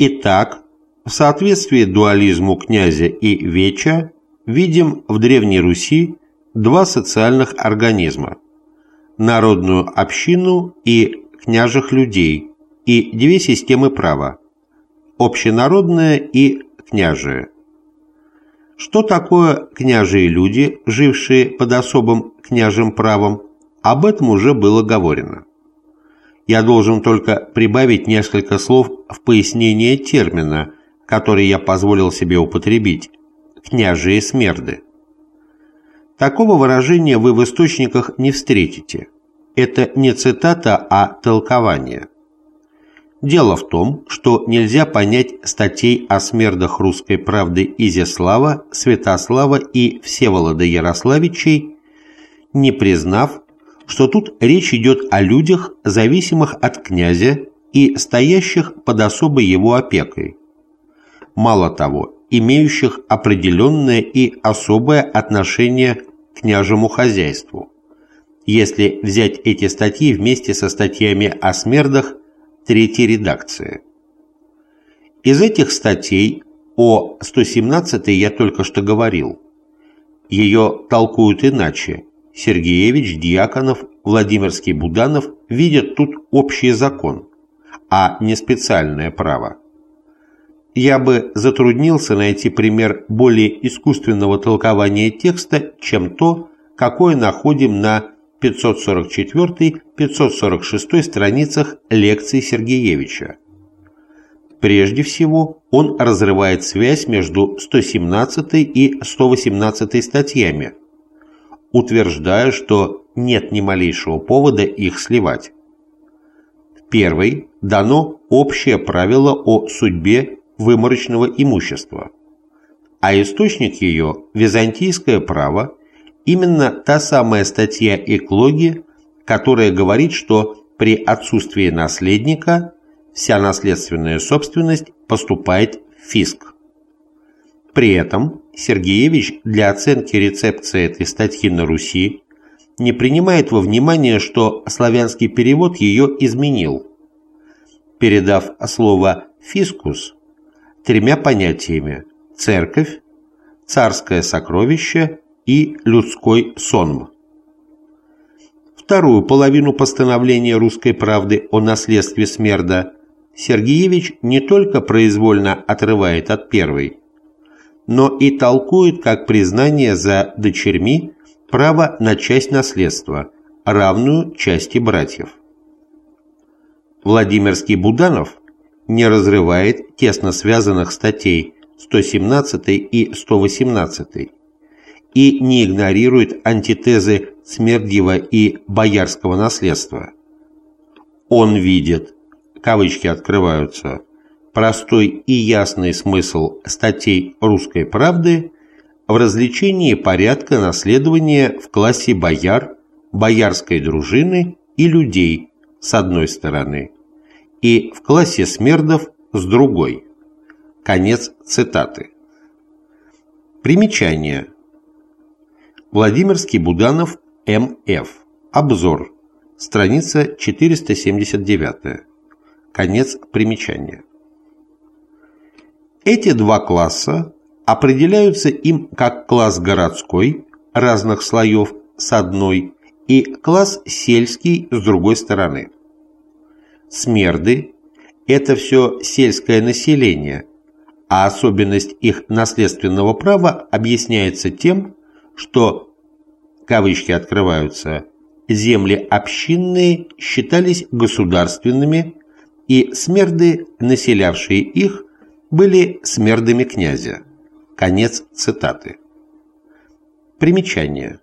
Итак, в соответствии дуализму князя и веча видим в Древней Руси два социальных организма – народную общину и княжих людей, и две системы права – общенародное и княжие. Что такое княжие люди, жившие под особым княжим правом, об этом уже было говорено. Я должен только прибавить несколько слов в пояснение термина, который я позволил себе употребить – «княжие смерды». Такого выражения вы в источниках не встретите. Это не цитата, а толкование. Дело в том, что нельзя понять статей о смердах русской правды Изяслава, Святослава и Всеволода Ярославичей, не признав, что тут речь идет о людях, зависимых от князя и стоящих под особой его опекой. Мало того, имеющих определенное и особое отношение к княжему хозяйству. Если взять эти статьи вместе со статьями о смердах третьей редакции. Из этих статей о 117 я только что говорил. Ее толкуют иначе, Сергеевич, Дьяконов, Владимирский Буданов видят тут общий закон, а не специальное право. Я бы затруднился найти пример более искусственного толкования текста, чем то, какое находим на 544-546 страницах лекций Сергеевича. Прежде всего, он разрывает связь между 117 и 118 статьями, утверждая, что нет ни малейшего повода их сливать. В первой дано общее правило о судьбе выморочного имущества, а источник ее – византийское право, именно та самая статья Эклоги, которая говорит, что при отсутствии наследника вся наследственная собственность поступает в фиск. При этом Сергеевич для оценки рецепции этой статьи на Руси не принимает во внимание, что славянский перевод ее изменил, передав слово «фискус» тремя понятиями «церковь», «царское сокровище» и «людской сонм». Вторую половину постановления «Русской правды» о наследстве Смерда Сергеевич не только произвольно отрывает от первой, но и толкует как признание за дочерьми право на часть наследства, равную части братьев. Владимирский Буданов не разрывает тесно связанных статей 117 и 118 и не игнорирует антитезы Смердьева и Боярского наследства. Он видит, кавычки открываются, простой и ясный смысл статей «Русской правды» в развлечении порядка наследования в классе бояр, боярской дружины и людей с одной стороны, и в классе смердов с другой. Конец цитаты. Примечание. Владимирский Буданов, М.Ф. Обзор. Страница 479. Конец примечания. Эти два класса определяются им как класс городской разных слоев с одной и класс сельский с другой стороны. Смерды – это все сельское население, а особенность их наследственного права объясняется тем, что, кавычки открываются, земли общинные считались государственными, и смерды, населявшие их, были смердами князя. Конец цитаты. Примечание.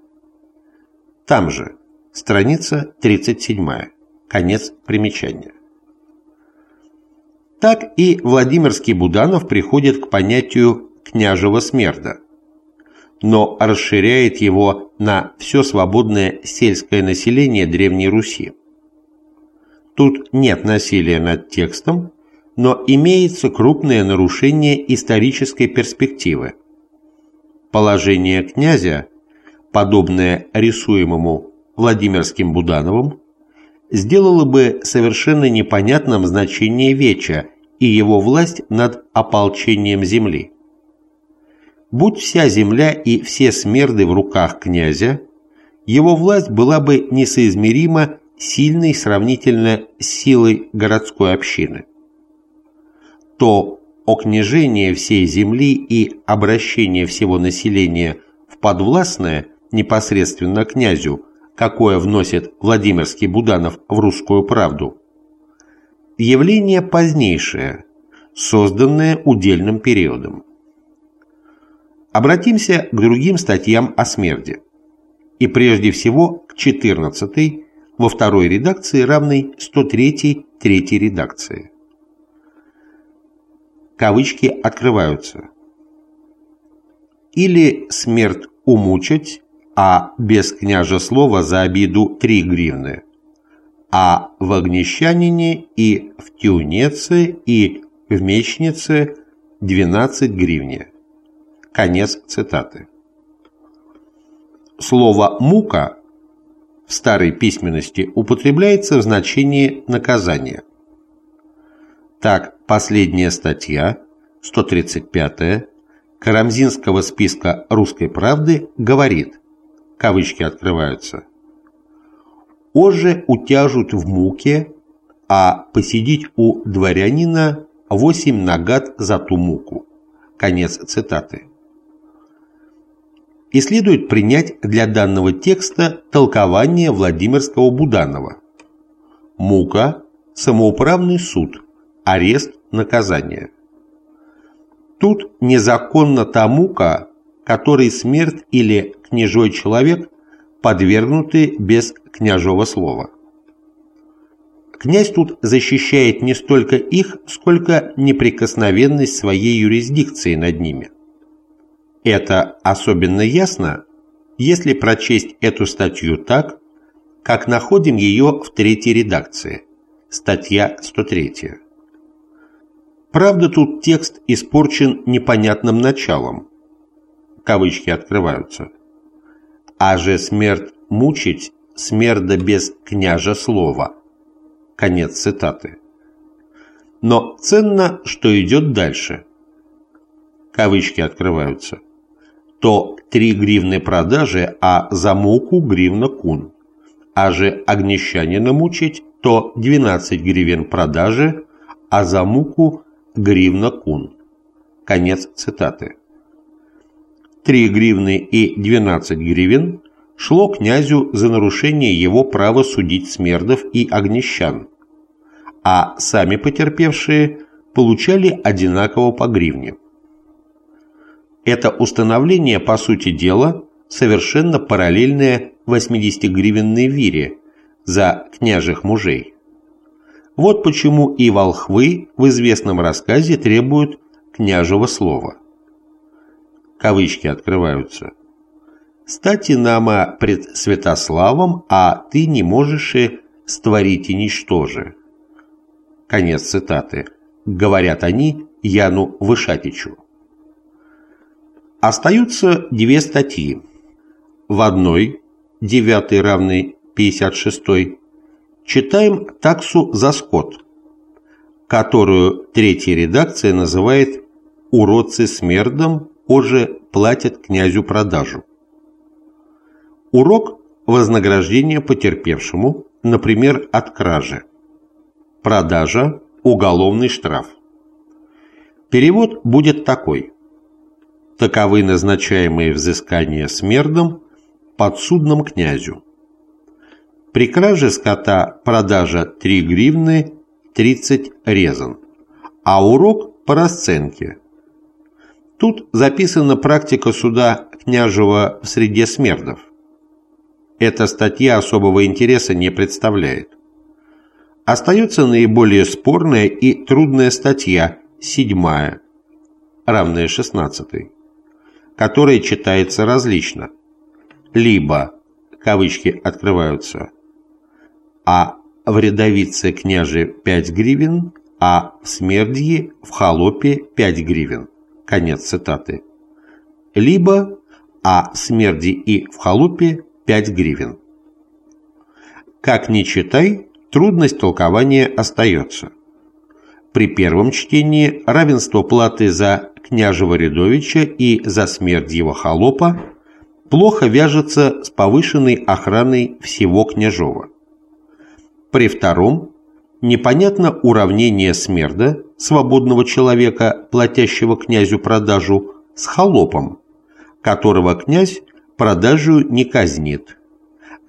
Там же, страница 37. Конец примечания. Так и Владимирский Буданов приходит к понятию «княжего смерда», но расширяет его на все свободное сельское население Древней Руси. Тут нет насилия над текстом, но имеется крупное нарушение исторической перспективы. Положение князя, подобное рисуемому Владимирским Будановым, сделало бы совершенно непонятным значение веча и его власть над ополчением земли. Будь вся земля и все смерды в руках князя, его власть была бы несоизмеримо сильной сравнительно с силой городской общины. То окнижение всей земли и обращение всего населения в подвластное непосредственно князю, какое вносит Владимирский Буданов в «Русскую правду», явление позднейшее, созданное удельным периодом. Обратимся к другим статьям о смерти. И прежде всего к 14 во второй редакции, равной 103 третьей редакции. Кавычки открываются. Или смерть умучить, а без княжа слова за обиду 3 гривны, а в Огнещанине и в Тюнеце и в Мечнице 12 гривне. Конец цитаты. Слово «мука» в старой письменности употребляется в значении наказания. Так, последняя статья, 135 Карамзинского списка «Русской правды» говорит, кавычки открываются, «Оже утяжут в муке, а посидеть у дворянина восемь нагад за ту муку». Конец цитаты и следует принять для данного текста толкование Владимирского Буданова. Мука – самоуправный суд, арест, наказание. Тут незаконно та мука, которой смерть или княжой человек подвергнуты без княжого слова. Князь тут защищает не столько их, сколько неприкосновенность своей юрисдикции над ними. Это особенно ясно, если прочесть эту статью так, как находим ее в третьей редакции, статья 103. Правда, тут текст испорчен непонятным началом. Кавычки открываются. «А же смерть мучить, смерда без княжа слова». Конец цитаты. Но ценно, что идет дальше. Кавычки открываются то 3 гривны продажи, а за муку гривна кун. А же огнещанина мучить, то 12 гривен продажи, а за муку гривна кун. Конец цитаты. 3 гривны и 12 гривен шло князю за нарушение его права судить смердов и огнещан, а сами потерпевшие получали одинаково по гривне. Это установление, по сути дела, совершенно параллельное 80-гривенной вире за княжих мужей. Вот почему и волхвы в известном рассказе требуют княжего слова. Кавычки открываются. «Стати нама пред Святославом, а ты не можешь и створить и ничтоже». Конец цитаты. Говорят они Яну Вышатичу. Остаются две статьи. В одной, 9 равный 56, читаем таксу за скот, которую третья редакция называет «уродцы смердом, уже платят князю продажу». Урок – вознаграждение потерпевшему, например, от кражи. Продажа – уголовный штраф. Перевод будет такой – Таковы назначаемые взыскания смердом подсудным князю. При краже скота продажа 3 гривны 30 резан, а урок по расценке. Тут записана практика суда княжего в среде смердов. Эта статья особого интереса не представляет. Остается наиболее спорная и трудная статья, седьмая, равная 16 которое читается различно. Либо, кавычки открываются, а в рядовице княже 5 гривен, а в смердье в холопе 5 гривен. Конец цитаты. Либо, а в смерди и в холопе 5 гривен. Как ни читай, трудность толкования остается. При первом чтении равенство платы за княжего Рядовича и за смерть его холопа плохо вяжется с повышенной охраной всего княжова. При втором непонятно уравнение смерда, свободного человека, платящего князю продажу, с холопом, которого князь продажу не казнит,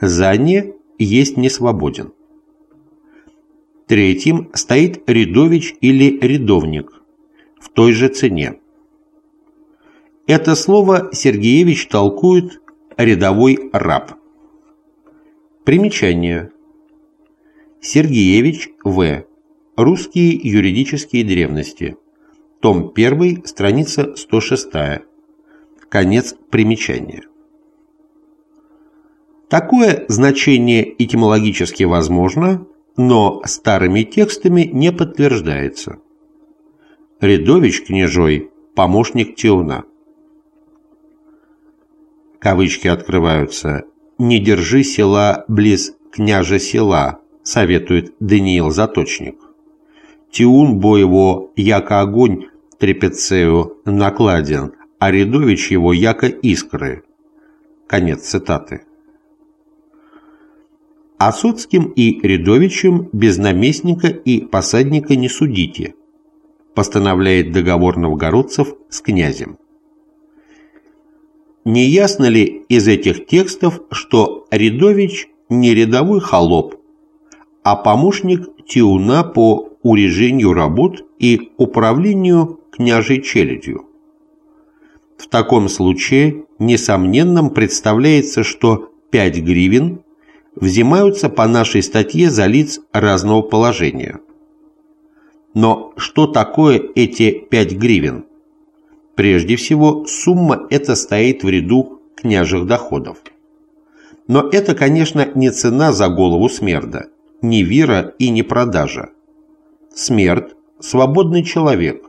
за не есть не свободен. Третьим стоит рядович или рядовник в той же цене. Это слово Сергеевич толкует «рядовой раб». Примечание. Сергеевич В. Русские юридические древности. Том 1, страница 106. Конец примечания. Такое значение этимологически возможно, но старыми текстами не подтверждается. Рядович княжой – помощник Теуна. Кавычки открываются. «Не держи села близ княжа села», советует Даниил Заточник. Тиун бо его, яко огонь, трепецею накладен, а Рядович его, яко искры. Конец цитаты. Осоцким и Рядовичем без наместника и посадника не судите, постановляет договор новгородцев с князем. Не ясно ли из этих текстов, что Рядович не рядовой холоп, а помощник Тиуна по урежению работ и управлению княжей челядью. В таком случае несомненным представляется, что 5 гривен взимаются по нашей статье за лиц разного положения. Но что такое эти 5 гривен? Прежде всего, сумма эта стоит в ряду княжих доходов. Но это, конечно, не цена за голову смерда – не вера и не продажа. Смерть – свободный человек.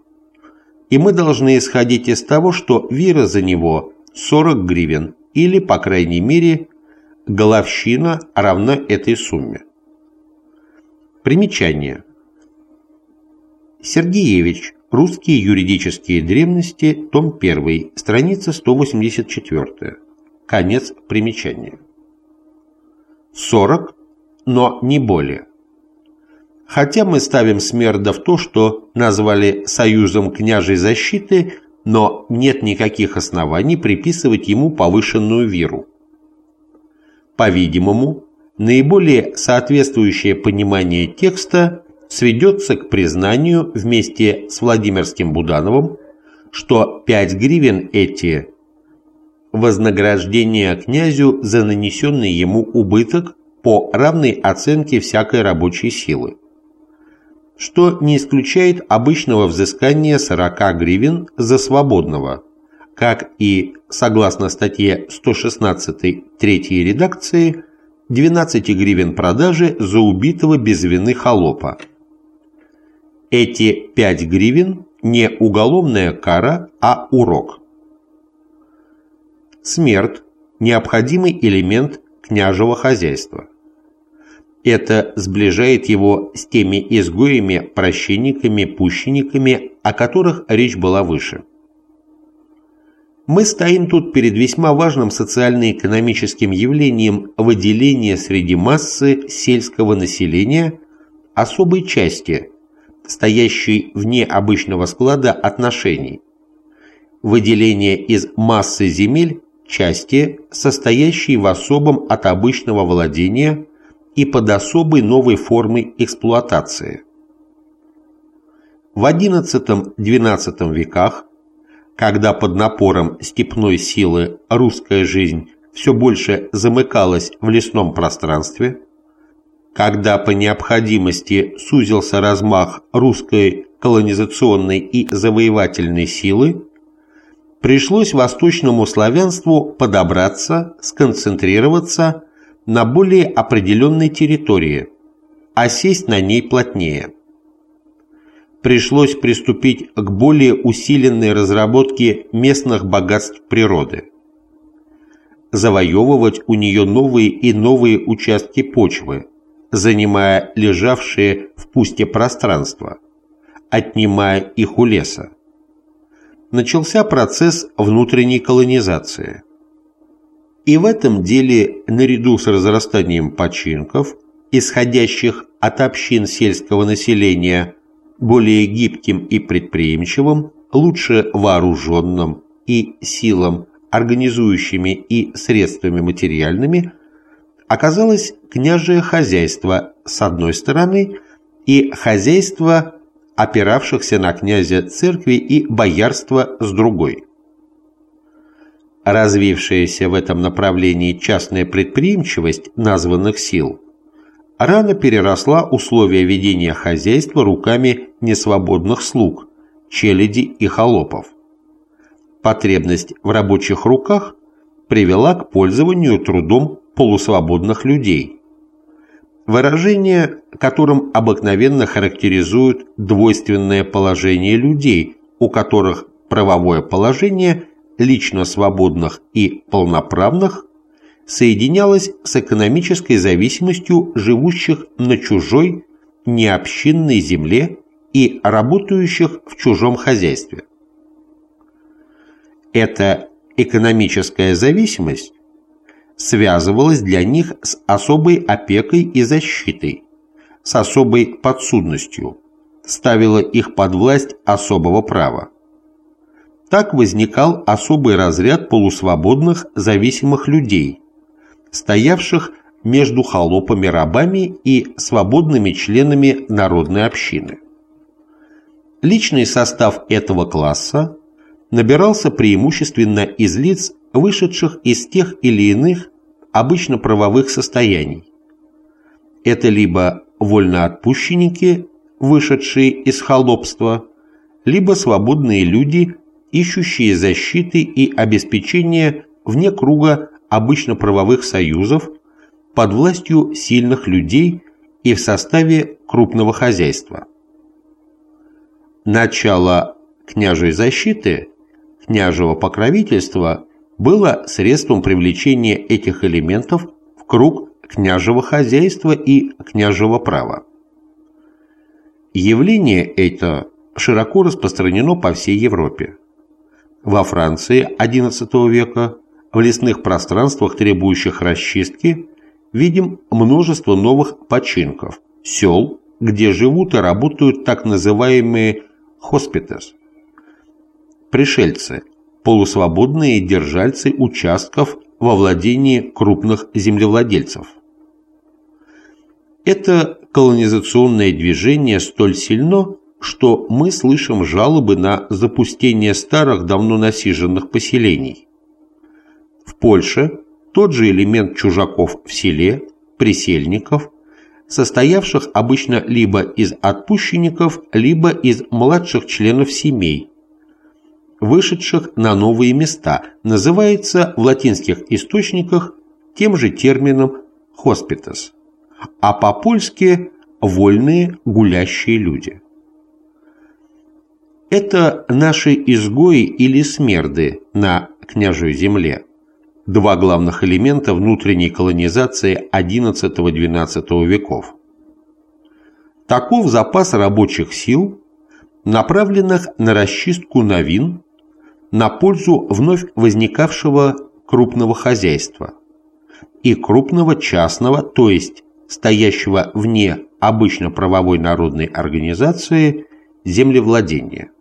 И мы должны исходить из того, что вера за него 40 гривен или, по крайней мере, головщина равна этой сумме. Примечание. Сергеевич. Русские юридические древности. Том 1. Страница 184. Конец примечания. 40 но не более. Хотя мы ставим Смерда в то, что назвали союзом княжей защиты, но нет никаких оснований приписывать ему повышенную веру. По-видимому, наиболее соответствующее понимание текста сведется к признанию вместе с Владимирским Будановым, что 5 гривен эти – вознаграждение князю за нанесенный ему убыток по равной оценке всякой рабочей силы, что не исключает обычного взыскания 40 гривен за свободного, как и, согласно статье 116 третьей редакции, 12 гривен продажи за убитого без вины холопа. Эти 5 гривен не уголовная кара, а урок. Смерть – необходимый элемент княжего хозяйства. Это сближает его с теми изгоями, прощенниками, пущенниками, о которых речь была выше. Мы стоим тут перед весьма важным социально-экономическим явлением выделения среди массы сельского населения особой части, стоящей вне обычного склада отношений. Выделение из массы земель части, состоящей в особом от обычного владения и под особой новой формой эксплуатации. В XI-XII веках, когда под напором степной силы русская жизнь все больше замыкалась в лесном пространстве, когда по необходимости сузился размах русской колонизационной и завоевательной силы, пришлось восточному славянству подобраться, сконцентрироваться на более определенной территории, а сесть на ней плотнее. Пришлось приступить к более усиленной разработке местных богатств природы. Завоевывать у нее новые и новые участки почвы, занимая лежавшие в пусте пространства, отнимая их у леса. Начался процесс внутренней колонизации. И в этом деле, наряду с разрастанием починков, исходящих от общин сельского населения, более гибким и предприимчивым, лучше вооруженным и силам, организующими и средствами материальными, оказалось княжее хозяйство с одной стороны и хозяйство опиравшихся на князя церкви и боярства с другой. Развившаяся в этом направлении частная предприимчивость названных сил рано переросла условия ведения хозяйства руками несвободных слуг, челяди и холопов. Потребность в рабочих руках привела к пользованию трудом полусвободных людей – Выражение, которым обыкновенно характеризуют двойственное положение людей, у которых правовое положение лично свободных и полноправных соединялось с экономической зависимостью живущих на чужой, необщинной земле и работающих в чужом хозяйстве. Эта экономическая зависимость связывалась для них с особой опекой и защитой, с особой подсудностью, ставила их под власть особого права. Так возникал особый разряд полусвободных зависимых людей, стоявших между холопами-рабами и свободными членами народной общины. Личный состав этого класса набирался преимущественно из лиц, вышедших из тех или иных обычно правовых состояний. Это либо вольноотпущенники, вышедшие из холопства, либо свободные люди, ищущие защиты и обеспечения вне круга обычно правовых союзов, под властью сильных людей и в составе крупного хозяйства. Начало княжей защиты, княжего покровительства было средством привлечения этих элементов в круг княжего хозяйства и княжего права. Явление это широко распространено по всей Европе. Во Франции XI века в лесных пространствах, требующих расчистки, видим множество новых починков, сел, где живут и работают так называемые «хоспитес» – пришельцы, полусвободные держальцы участков во владении крупных землевладельцев. Это колонизационное движение столь сильно, что мы слышим жалобы на запустение старых, давно насиженных поселений. В Польше тот же элемент чужаков в селе, присельников, состоявших обычно либо из отпущенников, либо из младших членов семей, вышедших на новые места, называется в латинских источниках тем же термином «хоспитас», а по-польски «вольные гулящие люди». Это наши изгои или смерды на княжей земле, два главных элемента внутренней колонизации XI-XII веков. Таков запас рабочих сил, направленных на расчистку новин на пользу вновь возникавшего крупного хозяйства и крупного частного, то есть стоящего вне обычно правовой народной организации землевладения.